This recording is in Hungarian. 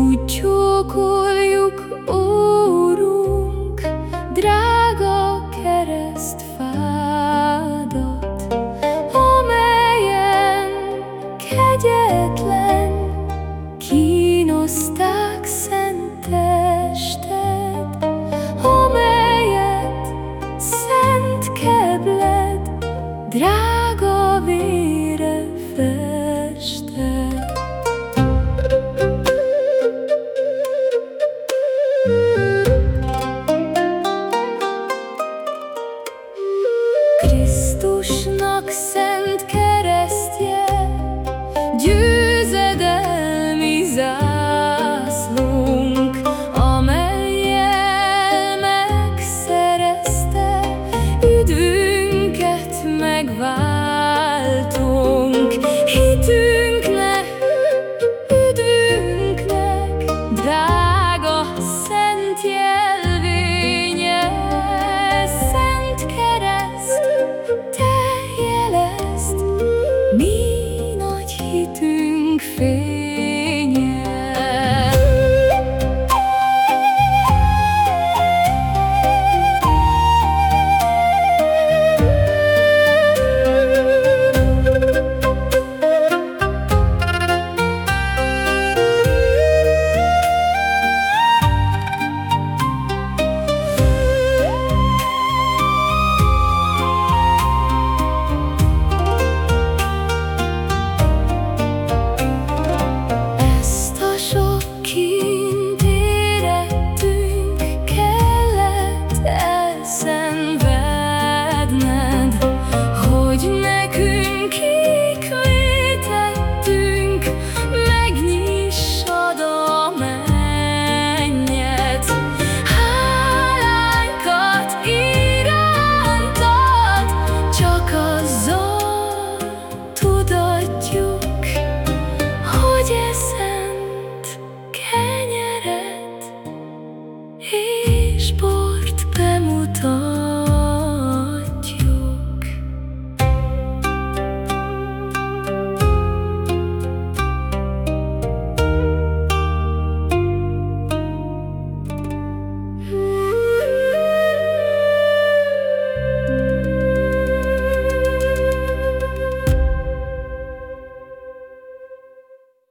Úgy csókoljuk, Úrunk, drága keresztfádat, amelyen kegyetlen kínosztás. accept fe.